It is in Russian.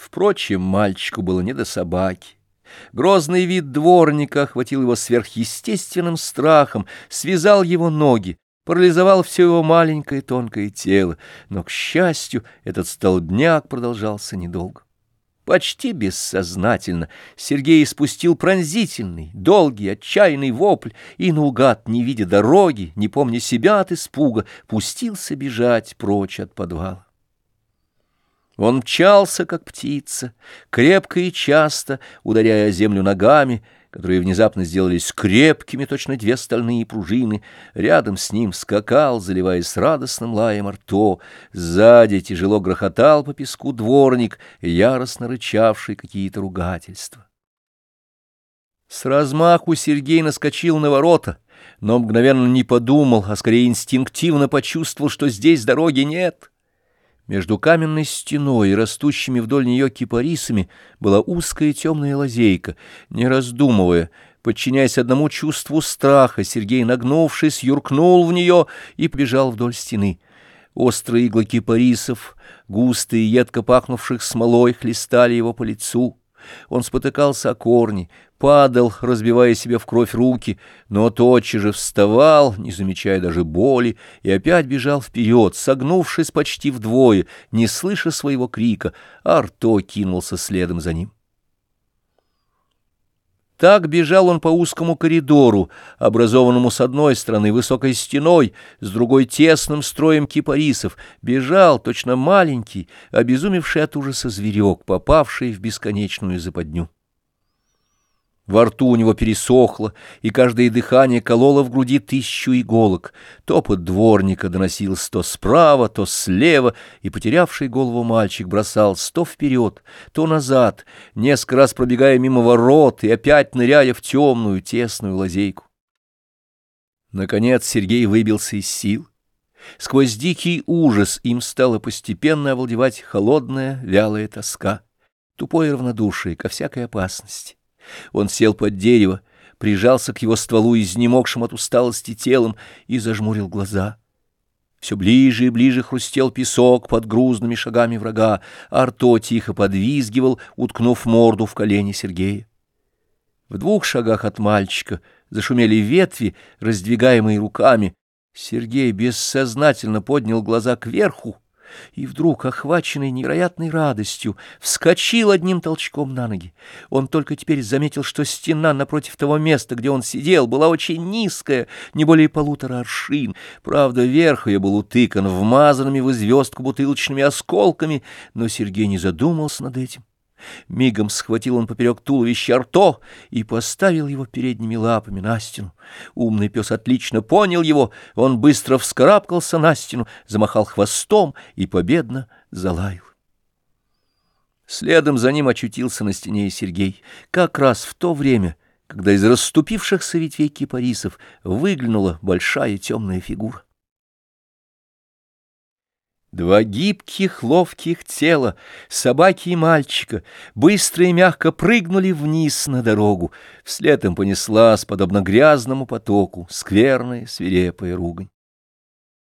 Впрочем, мальчику было не до собаки. Грозный вид дворника охватил его сверхъестественным страхом, связал его ноги, парализовал все его маленькое тонкое тело, но, к счастью, этот столбняк продолжался недолго. Почти бессознательно Сергей испустил пронзительный, долгий, отчаянный вопль и, наугад, не видя дороги, не помня себя от испуга, пустился бежать прочь от подвала. Он мчался, как птица, крепко и часто, ударяя землю ногами, которые внезапно сделались крепкими, точно две стальные пружины. Рядом с ним скакал, заливаясь радостным лаем рто. Сзади тяжело грохотал по песку дворник, яростно рычавший какие-то ругательства. С размаху Сергей наскочил на ворота, но мгновенно не подумал, а скорее инстинктивно почувствовал, что здесь дороги нет. Между каменной стеной и растущими вдоль нее кипарисами была узкая темная лазейка. Не раздумывая, подчиняясь одному чувству страха, Сергей, нагнувшись, юркнул в нее и побежал вдоль стены. Острые иглы кипарисов, густые, едко пахнувших смолой, хлестали его по лицу. Он спотыкался о корни, падал, разбивая себе в кровь руки, но тотчас же вставал, не замечая даже боли, и опять бежал вперед, согнувшись почти вдвое, не слыша своего крика, Арто кинулся следом за ним. Так бежал он по узкому коридору, образованному с одной стороны высокой стеной, с другой тесным строем кипарисов. Бежал точно маленький, обезумевший от ужаса зверек, попавший в бесконечную западню. Во рту у него пересохло, и каждое дыхание кололо в груди тысячу иголок. Топот дворника доносился то справа, то слева, и потерявший голову мальчик бросал то вперед, то назад, несколько раз пробегая мимо ворот и опять ныряя в темную тесную лазейку. Наконец Сергей выбился из сил. Сквозь дикий ужас им стала постепенно овладевать холодная, вялая тоска, тупое равнодушие ко всякой опасности. Он сел под дерево, прижался к его стволу изнемогшим от усталости телом и зажмурил глаза. Все ближе и ближе хрустел песок под грузными шагами врага, Арто тихо подвизгивал, уткнув морду в колени Сергея. В двух шагах от мальчика зашумели ветви, раздвигаемые руками. Сергей бессознательно поднял глаза кверху, и вдруг, охваченный невероятной радостью, вскочил одним толчком на ноги. Он только теперь заметил, что стена напротив того места, где он сидел, была очень низкая, не более полутора аршин. Правда, верх ее был утыкан вмазанными в звездку бутылочными осколками, но Сергей не задумался над этим. Мигом схватил он поперек туловища рто и поставил его передними лапами на стену. Умный пес отлично понял его, он быстро вскарабкался на стену, замахал хвостом и победно залаял. Следом за ним очутился на стене и Сергей, как раз в то время, когда из расступившихся ветвей кипарисов выглянула большая темная фигура. Два гибких, ловких тела, собаки и мальчика, быстро и мягко прыгнули вниз на дорогу. Вслед им понеслась, подобно грязному потоку, скверная свирепая ругань.